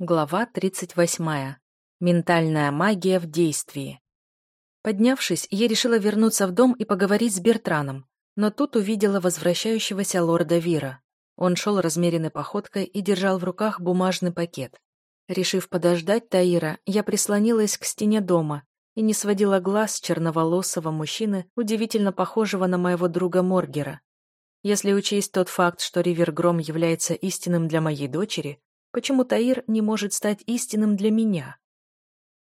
Глава 38. Ментальная магия в действии. Поднявшись, я решила вернуться в дом и поговорить с Бертраном, но тут увидела возвращающегося лорда Вира. Он шел размеренной походкой и держал в руках бумажный пакет. Решив подождать Таира, я прислонилась к стене дома и не сводила глаз с черноволосого мужчины, удивительно похожего на моего друга Моргера. Если учесть тот факт, что Ривергром является истинным для моей дочери, Почему Таир не может стать истинным для меня?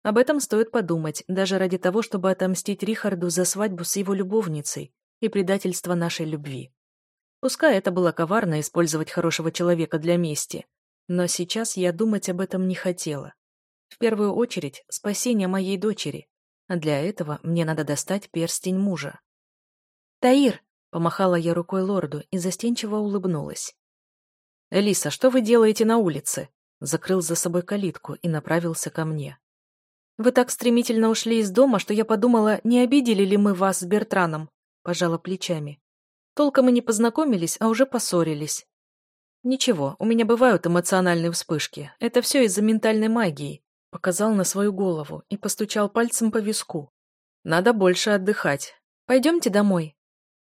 Об этом стоит подумать, даже ради того, чтобы отомстить Рихарду за свадьбу с его любовницей и предательство нашей любви. Пускай это было коварно использовать хорошего человека для мести, но сейчас я думать об этом не хотела. В первую очередь, спасение моей дочери, а для этого мне надо достать перстень мужа. «Таир!» — помахала я рукой лорду и застенчиво улыбнулась. «Элиса, что вы делаете на улице?» Закрыл за собой калитку и направился ко мне. «Вы так стремительно ушли из дома, что я подумала, не обидели ли мы вас с Бертраном?» Пожала плечами. Толком мы не познакомились, а уже поссорились. «Ничего, у меня бывают эмоциональные вспышки. Это все из-за ментальной магии», показал на свою голову и постучал пальцем по виску. «Надо больше отдыхать. Пойдемте домой».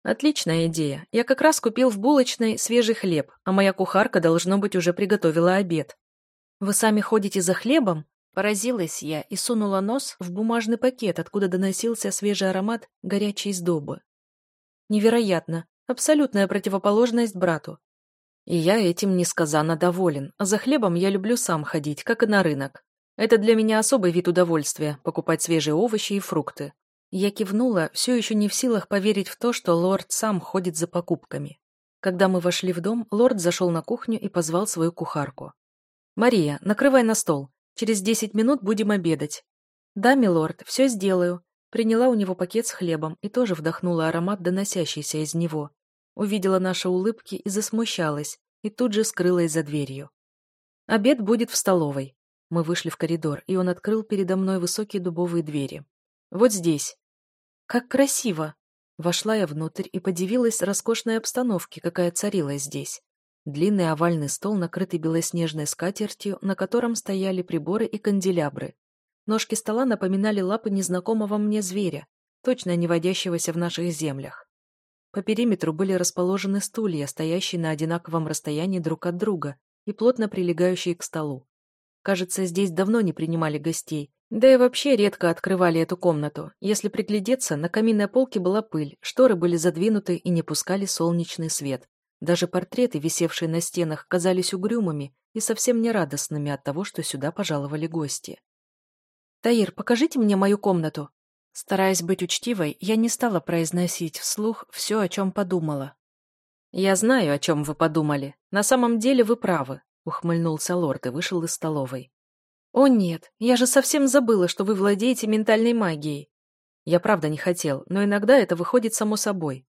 Отличная идея. Я как раз купил в булочной свежий хлеб, а моя кухарка, должно быть, уже приготовила обед. Вы сами ходите за хлебом? Поразилась я и сунула нос в бумажный пакет, откуда доносился свежий аромат горячей сдобы. Невероятно. Абсолютная противоположность брату. И я этим несказанно доволен. За хлебом я люблю сам ходить, как и на рынок. Это для меня особый вид удовольствия – покупать свежие овощи и фрукты. Я кивнула, все еще не в силах поверить в то, что лорд сам ходит за покупками. Когда мы вошли в дом, лорд зашел на кухню и позвал свою кухарку. «Мария, накрывай на стол. Через десять минут будем обедать». «Да, милорд, все сделаю». Приняла у него пакет с хлебом и тоже вдохнула аромат, доносящийся из него. Увидела наши улыбки и засмущалась, и тут же скрылась за дверью. «Обед будет в столовой». Мы вышли в коридор, и он открыл передо мной высокие дубовые двери. «Вот здесь». Как красиво! Вошла я внутрь и подивилась роскошной обстановке, какая царила здесь. Длинный овальный стол, накрытый белоснежной скатертью, на котором стояли приборы и канделябры. Ножки стола напоминали лапы незнакомого мне зверя, точно не водящегося в наших землях. По периметру были расположены стулья, стоящие на одинаковом расстоянии друг от друга и плотно прилегающие к столу. Кажется, здесь давно не принимали гостей, да и вообще редко открывали эту комнату. Если приглядеться, на каминной полке была пыль, шторы были задвинуты и не пускали солнечный свет. Даже портреты, висевшие на стенах, казались угрюмыми и совсем нерадостными от того, что сюда пожаловали гости. «Таир, покажите мне мою комнату». Стараясь быть учтивой, я не стала произносить вслух все, о чем подумала. «Я знаю, о чем вы подумали. На самом деле вы правы», — ухмыльнулся лорд и вышел из столовой. «О нет, я же совсем забыла, что вы владеете ментальной магией». Я правда не хотел, но иногда это выходит само собой.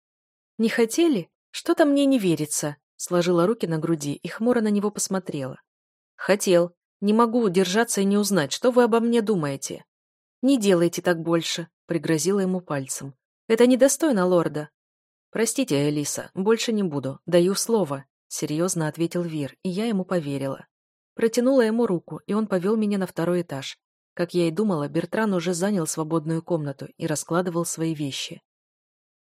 «Не хотели? Что-то мне не верится», — сложила руки на груди и хмуро на него посмотрела. «Хотел. Не могу удержаться и не узнать, что вы обо мне думаете». «Не делайте так больше», — пригрозила ему пальцем. «Это недостойно лорда». «Простите, Элиса, больше не буду. Даю слово», — серьезно ответил Вир, и я ему поверила. Протянула ему руку, и он повел меня на второй этаж. Как я и думала, Бертран уже занял свободную комнату и раскладывал свои вещи.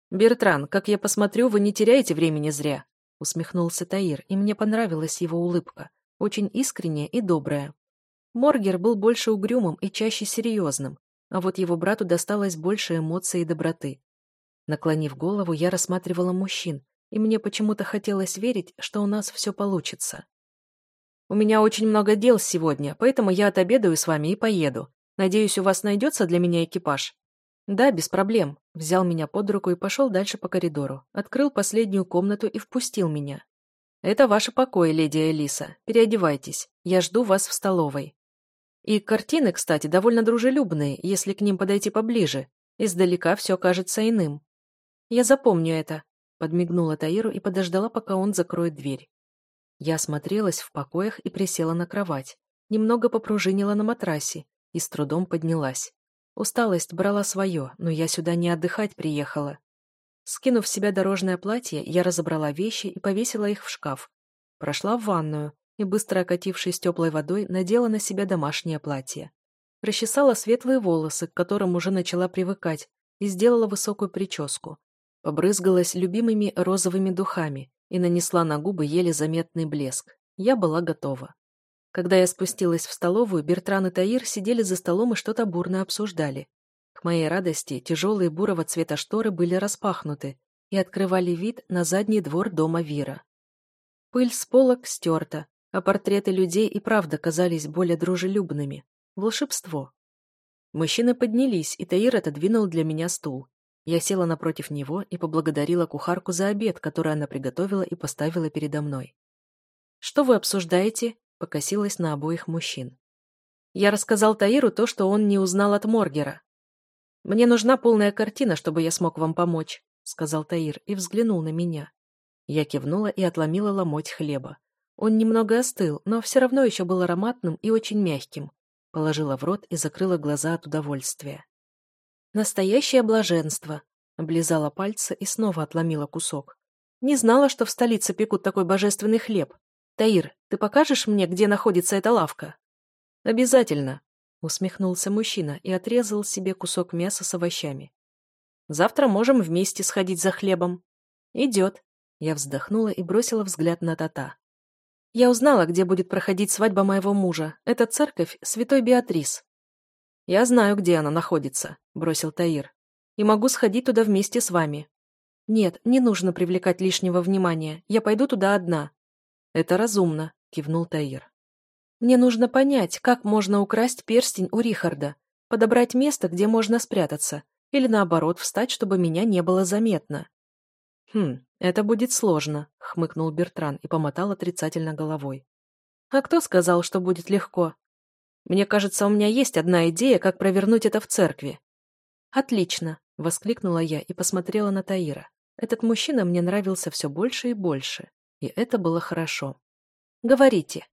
«Бертран, как я посмотрю, вы не теряете времени зря», — усмехнулся Таир, и мне понравилась его улыбка, очень искренняя и добрая. Моргер был больше угрюмым и чаще серьезным, а вот его брату досталось больше эмоций и доброты. Наклонив голову, я рассматривала мужчин, и мне почему-то хотелось верить, что у нас все получится. У меня очень много дел сегодня, поэтому я отобедаю с вами и поеду. Надеюсь, у вас найдется для меня экипаж?» «Да, без проблем». Взял меня под руку и пошел дальше по коридору. Открыл последнюю комнату и впустил меня. «Это ваши покои, леди Элиса. Переодевайтесь. Я жду вас в столовой». И картины, кстати, довольно дружелюбные, если к ним подойти поближе. Издалека все кажется иным. «Я запомню это», — подмигнула Таиру и подождала, пока он закроет дверь. Я осмотрелась в покоях и присела на кровать. Немного попружинила на матрасе и с трудом поднялась. Усталость брала свое, но я сюда не отдыхать приехала. Скинув с себя дорожное платье, я разобрала вещи и повесила их в шкаф. Прошла в ванную. и, быстро окатившись теплой водой, надела на себя домашнее платье. Расчесала светлые волосы, к которым уже начала привыкать, и сделала высокую прическу. Побрызгалась любимыми розовыми духами и нанесла на губы еле заметный блеск. Я была готова. Когда я спустилась в столовую, Бертран и Таир сидели за столом и что-то бурно обсуждали. К моей радости, тяжелые бурого цвета шторы были распахнуты и открывали вид на задний двор дома Вира. Пыль с полок стерта, а портреты людей и правда казались более дружелюбными. Волшебство. Мужчины поднялись, и Таир отодвинул для меня стул. Я села напротив него и поблагодарила кухарку за обед, который она приготовила и поставила передо мной. «Что вы обсуждаете?» — покосилась на обоих мужчин. Я рассказал Таиру то, что он не узнал от Моргера. «Мне нужна полная картина, чтобы я смог вам помочь», — сказал Таир и взглянул на меня. Я кивнула и отломила ломоть хлеба. Он немного остыл, но все равно еще был ароматным и очень мягким. Положила в рот и закрыла глаза от удовольствия. Настоящее блаженство. Облизала пальцы и снова отломила кусок. Не знала, что в столице пекут такой божественный хлеб. Таир, ты покажешь мне, где находится эта лавка? Обязательно. Усмехнулся мужчина и отрезал себе кусок мяса с овощами. Завтра можем вместе сходить за хлебом. Идет. Я вздохнула и бросила взгляд на Тата. Я узнала, где будет проходить свадьба моего мужа. Это церковь Святой Беатрис. «Я знаю, где она находится», — бросил Таир. «И могу сходить туда вместе с вами». «Нет, не нужно привлекать лишнего внимания. Я пойду туда одна». «Это разумно», — кивнул Таир. «Мне нужно понять, как можно украсть перстень у Рихарда, подобрать место, где можно спрятаться, или наоборот встать, чтобы меня не было заметно». «Хм, это будет сложно», — хмыкнул Бертран и помотал отрицательно головой. «А кто сказал, что будет легко?» Мне кажется, у меня есть одна идея, как провернуть это в церкви». «Отлично!» — воскликнула я и посмотрела на Таира. Этот мужчина мне нравился все больше и больше, и это было хорошо. «Говорите!»